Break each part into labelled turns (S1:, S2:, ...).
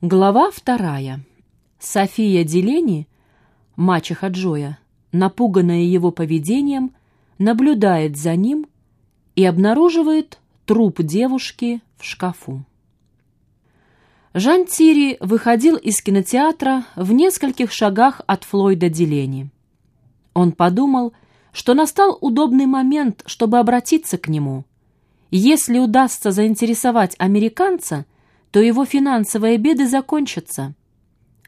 S1: Глава вторая. София Делени, мачеха Джоя, напуганная его поведением, наблюдает за ним и обнаруживает труп девушки в шкафу. Жан Тири выходил из кинотеатра в нескольких шагах от Флойда Делени. Он подумал, что настал удобный момент, чтобы обратиться к нему. Если удастся заинтересовать американца – то его финансовые беды закончатся.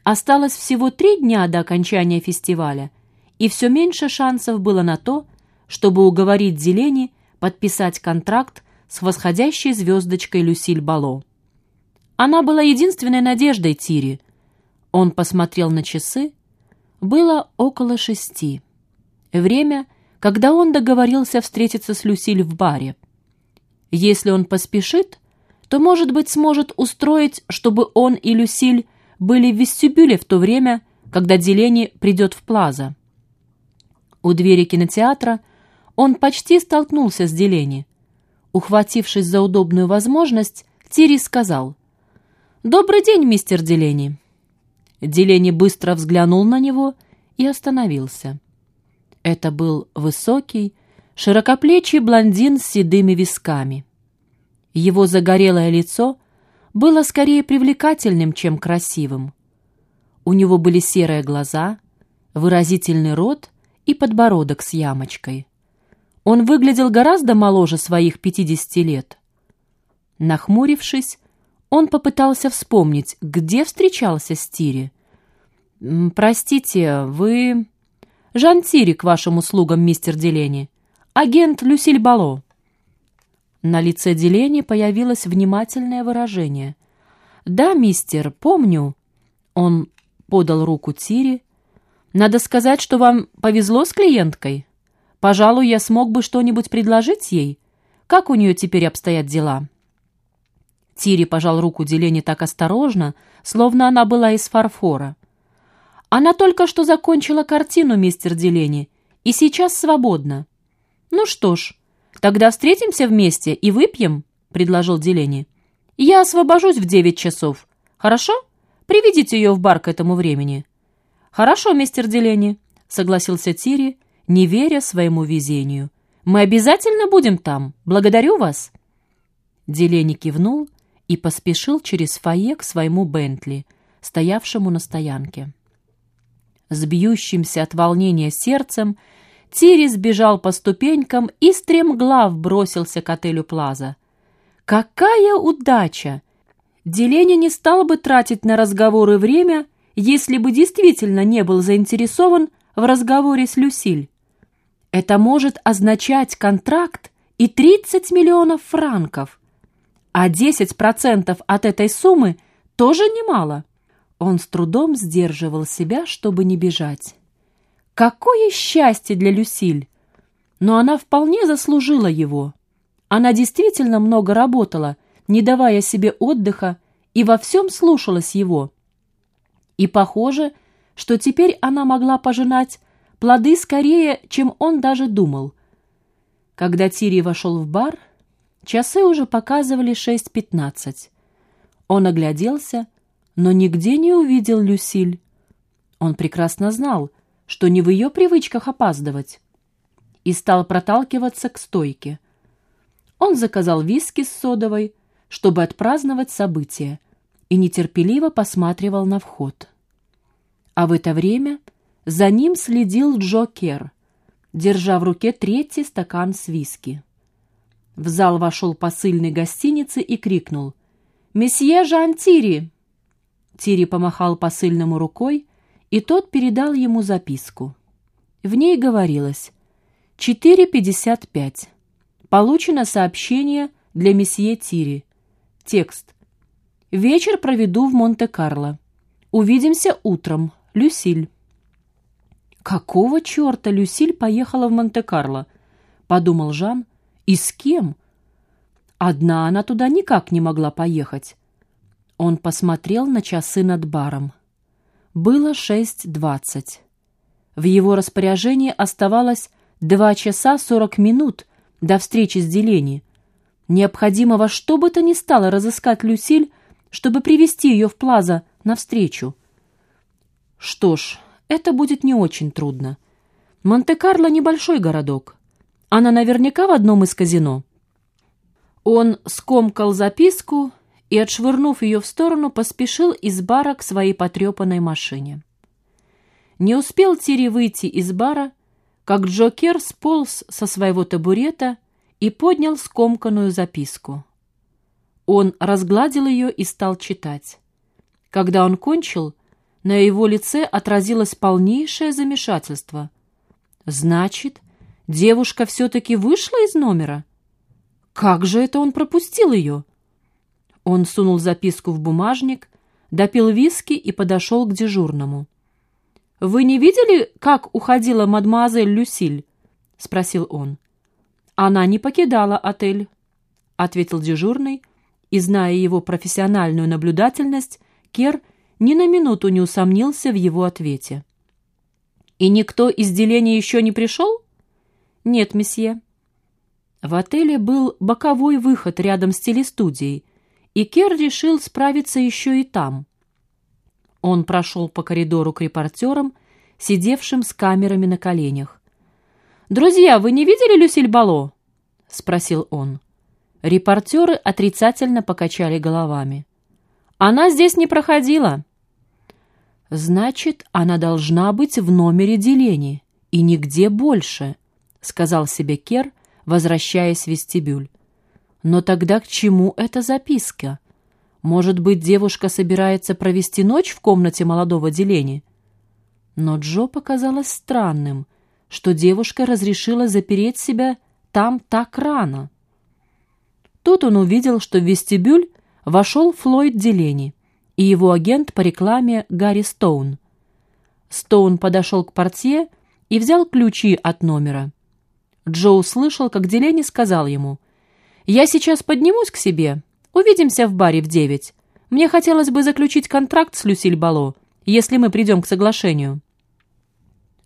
S1: Осталось всего три дня до окончания фестиваля, и все меньше шансов было на то, чтобы уговорить Зелени подписать контракт с восходящей звездочкой Люсиль Бало. Она была единственной надеждой Тири. Он посмотрел на часы. Было около шести. Время, когда он договорился встретиться с Люсиль в баре. Если он поспешит, то, может быть, сможет устроить, чтобы он и Люсиль были в вестибюле в то время, когда Делени придет в Плаза. У двери кинотеатра он почти столкнулся с Делени. Ухватившись за удобную возможность, Тири сказал «Добрый день, мистер Делени». Делени быстро взглянул на него и остановился. Это был высокий, широкоплечий блондин с седыми висками. Его загорелое лицо было скорее привлекательным, чем красивым. У него были серые глаза, выразительный рот и подбородок с ямочкой. Он выглядел гораздо моложе своих пятидесяти лет. Нахмурившись, он попытался вспомнить, где встречался с Тири. «Простите, вы...» «Жан Тири к вашим услугам, мистер Делени. Агент Люсиль Бало». На лице Делени появилось внимательное выражение. «Да, мистер, помню». Он подал руку Тире. «Надо сказать, что вам повезло с клиенткой. Пожалуй, я смог бы что-нибудь предложить ей. Как у нее теперь обстоят дела?» Тири пожал руку Делене так осторожно, словно она была из фарфора. «Она только что закончила картину, мистер Делени, и сейчас свободна. Ну что ж, «Тогда встретимся вместе и выпьем», — предложил Делени. «Я освобожусь в девять часов. Хорошо? Приведите ее в бар к этому времени». «Хорошо, мистер Делени», — согласился Тири, не веря своему везению. «Мы обязательно будем там. Благодарю вас». Делени кивнул и поспешил через фойе к своему Бентли, стоявшему на стоянке. С бьющимся от волнения сердцем Тири сбежал по ступенькам и стремглав бросился к отелю Плаза. Какая удача! Делени не стал бы тратить на разговоры время, если бы действительно не был заинтересован в разговоре с Люсиль. Это может означать контракт и 30 миллионов франков. А 10% от этой суммы тоже немало. Он с трудом сдерживал себя, чтобы не бежать. Какое счастье для Люсиль! Но она вполне заслужила его. Она действительно много работала, не давая себе отдыха, и во всем слушалась его. И похоже, что теперь она могла пожинать плоды скорее, чем он даже думал. Когда Тири вошел в бар, часы уже показывали 6.15. Он огляделся, но нигде не увидел Люсиль. Он прекрасно знал, что не в ее привычках опаздывать, и стал проталкиваться к стойке. Он заказал виски с содовой, чтобы отпраздновать событие, и нетерпеливо посматривал на вход. А в это время за ним следил Джо Кер, держа в руке третий стакан с виски. В зал вошел посыльный гостиницы и крикнул «Месье Жан Тири!» Тири помахал посыльному рукой, и тот передал ему записку. В ней говорилось «4.55. Получено сообщение для месье Тири. Текст. Вечер проведу в Монте-Карло. Увидимся утром. Люсиль». «Какого черта Люсиль поехала в Монте-Карло?» — подумал Жан. «И с кем?» Одна она туда никак не могла поехать. Он посмотрел на часы над баром. Было 6.20. В его распоряжении оставалось 2 часа 40 минут до встречи с Делени. Необходимо во что бы то ни стало разыскать Люсиль чтобы привести ее в Плаза навстречу. Что ж, это будет не очень трудно. Монте-Карло небольшой городок. Она наверняка в одном из казино. Он скомкал записку и, отшвырнув ее в сторону, поспешил из бара к своей потрепанной машине. Не успел Тири выйти из бара, как Джокер сполз со своего табурета и поднял скомканную записку. Он разгладил ее и стал читать. Когда он кончил, на его лице отразилось полнейшее замешательство. «Значит, девушка все-таки вышла из номера? Как же это он пропустил ее?» Он сунул записку в бумажник, допил виски и подошел к дежурному. «Вы не видели, как уходила мадемуазель Люсиль?» — спросил он. «Она не покидала отель», — ответил дежурный, и, зная его профессиональную наблюдательность, Кер ни на минуту не усомнился в его ответе. «И никто из деления еще не пришел?» «Нет, месье». В отеле был боковой выход рядом с телестудией, и Кер решил справиться еще и там. Он прошел по коридору к репортерам, сидевшим с камерами на коленях. «Друзья, вы не видели Люсиль Бало?» — спросил он. Репортеры отрицательно покачали головами. «Она здесь не проходила». «Значит, она должна быть в номере деления, и нигде больше», — сказал себе Кер, возвращаясь в вестибюль. «Но тогда к чему эта записка? Может быть, девушка собирается провести ночь в комнате молодого деления?» Но Джо показалось странным, что девушка разрешила запереть себя там так рано. Тут он увидел, что в вестибюль вошел Флойд Делени и его агент по рекламе Гарри Стоун. Стоун подошел к портье и взял ключи от номера. Джо услышал, как Делени сказал ему, «Я сейчас поднимусь к себе. Увидимся в баре в девять. Мне хотелось бы заключить контракт с Люсиль Бало, если мы придем к соглашению».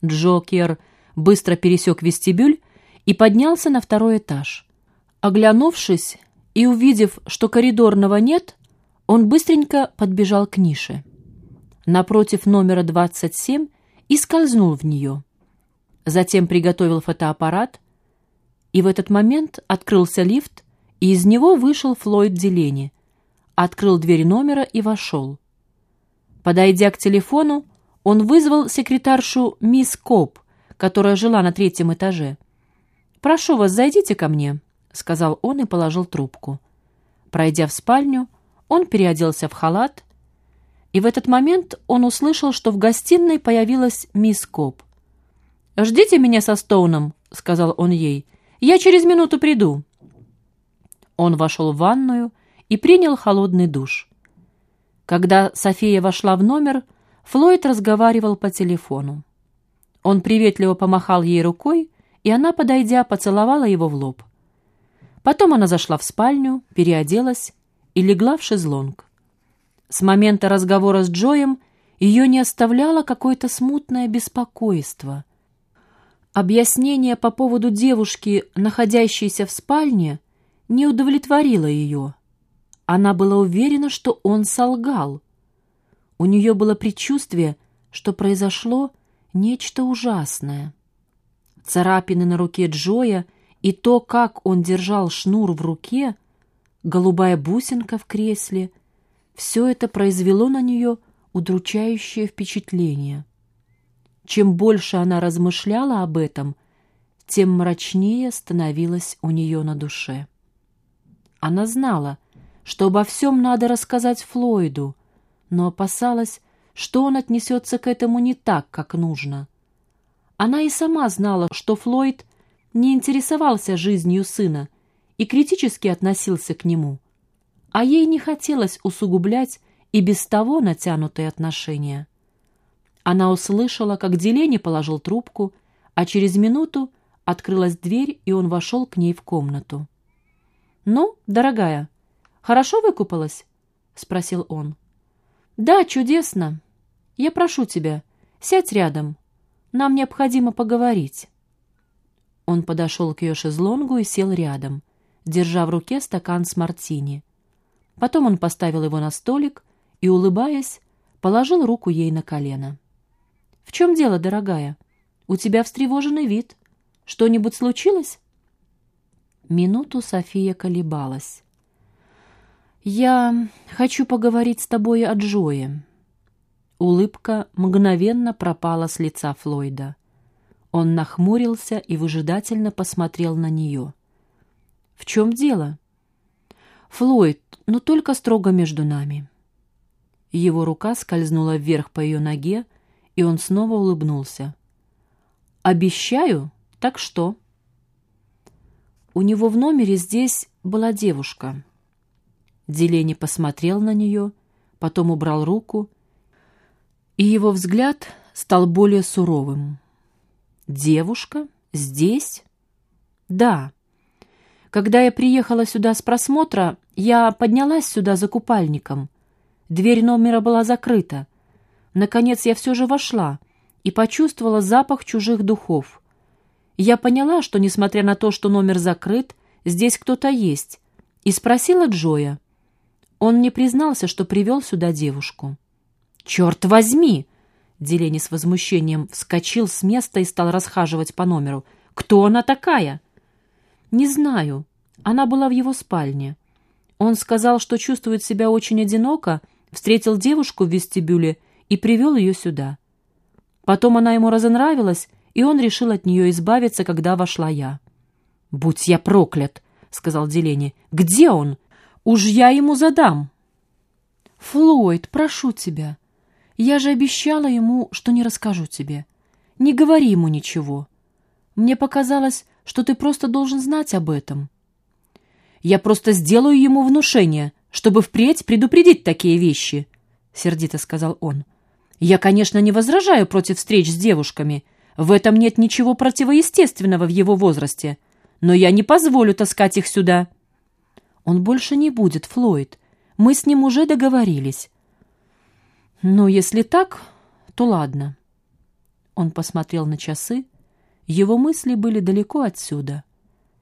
S1: Джокер быстро пересек вестибюль и поднялся на второй этаж. Оглянувшись и увидев, что коридорного нет, он быстренько подбежал к нише. Напротив номера 27 и скользнул в нее. Затем приготовил фотоаппарат, и в этот момент открылся лифт, и из него вышел Флойд Делени, открыл дверь номера и вошел. Подойдя к телефону, он вызвал секретаршу мисс Коп, которая жила на третьем этаже. «Прошу вас, зайдите ко мне», — сказал он и положил трубку. Пройдя в спальню, он переоделся в халат, и в этот момент он услышал, что в гостиной появилась мисс Коп. «Ждите меня со Стоуном», — сказал он ей. «Я через минуту приду». Он вошел в ванную и принял холодный душ. Когда София вошла в номер, Флойд разговаривал по телефону. Он приветливо помахал ей рукой, и она, подойдя, поцеловала его в лоб. Потом она зашла в спальню, переоделась и легла в шезлонг. С момента разговора с Джоем ее не оставляло какое-то смутное беспокойство. Объяснение по поводу девушки, находящейся в спальне, не удовлетворило ее. Она была уверена, что он солгал. У нее было предчувствие, что произошло нечто ужасное. Царапины на руке Джоя и то, как он держал шнур в руке, голубая бусинка в кресле, все это произвело на нее удручающее впечатление. Чем больше она размышляла об этом, тем мрачнее становилось у нее на душе. Она знала, что обо всем надо рассказать Флойду, но опасалась, что он отнесется к этому не так, как нужно. Она и сама знала, что Флойд не интересовался жизнью сына и критически относился к нему, а ей не хотелось усугублять и без того натянутые отношения. Она услышала, как Делени положил трубку, а через минуту открылась дверь, и он вошел к ней в комнату. «Ну, дорогая, хорошо выкупалась?» — спросил он. «Да, чудесно. Я прошу тебя, сядь рядом. Нам необходимо поговорить». Он подошел к ее шезлонгу и сел рядом, держа в руке стакан с мартини. Потом он поставил его на столик и, улыбаясь, положил руку ей на колено. «В чем дело, дорогая? У тебя встревоженный вид. Что-нибудь случилось?» Минуту София колебалась. «Я хочу поговорить с тобой о Джое». Улыбка мгновенно пропала с лица Флойда. Он нахмурился и выжидательно посмотрел на нее. «В чем дело?» «Флойд, но только строго между нами». Его рука скользнула вверх по ее ноге, и он снова улыбнулся. «Обещаю? Так что?» У него в номере здесь была девушка. Делени посмотрел на нее, потом убрал руку, и его взгляд стал более суровым. «Девушка? Здесь?» «Да. Когда я приехала сюда с просмотра, я поднялась сюда за купальником. Дверь номера была закрыта. Наконец я все же вошла и почувствовала запах чужих духов. Я поняла, что, несмотря на то, что номер закрыт, здесь кто-то есть, и спросила Джоя. Он мне признался, что привел сюда девушку. «Черт возьми!» Делени с возмущением вскочил с места и стал расхаживать по номеру. «Кто она такая?» «Не знаю. Она была в его спальне. Он сказал, что чувствует себя очень одиноко, встретил девушку в вестибюле и привел ее сюда. Потом она ему разонравилась, и он решил от нее избавиться, когда вошла я». «Будь я проклят!» — сказал Делени. «Где он? Уж я ему задам!» «Флойд, прошу тебя!» Я же обещала ему, что не расскажу тебе. Не говори ему ничего. Мне показалось, что ты просто должен знать об этом. Я просто сделаю ему внушение, чтобы впредь предупредить такие вещи, — сердито сказал он. Я, конечно, не возражаю против встреч с девушками. В этом нет ничего противоестественного в его возрасте. Но я не позволю таскать их сюда. Он больше не будет, Флойд. Мы с ним уже договорились. «Ну, если так, то ладно». Он посмотрел на часы. Его мысли были далеко отсюда.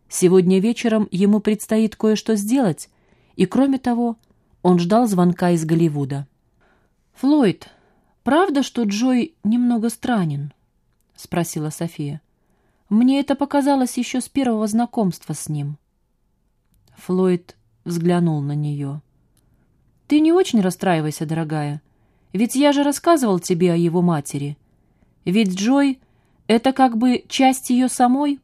S1: Сегодня вечером ему предстоит кое-что сделать, и, кроме того, он ждал звонка из Голливуда. «Флойд, правда, что Джой немного странен?» — спросила София. «Мне это показалось еще с первого знакомства с ним». Флойд взглянул на нее. «Ты не очень расстраивайся, дорогая. Ведь я же рассказывал тебе о его матери. Ведь Джой — это как бы часть ее самой.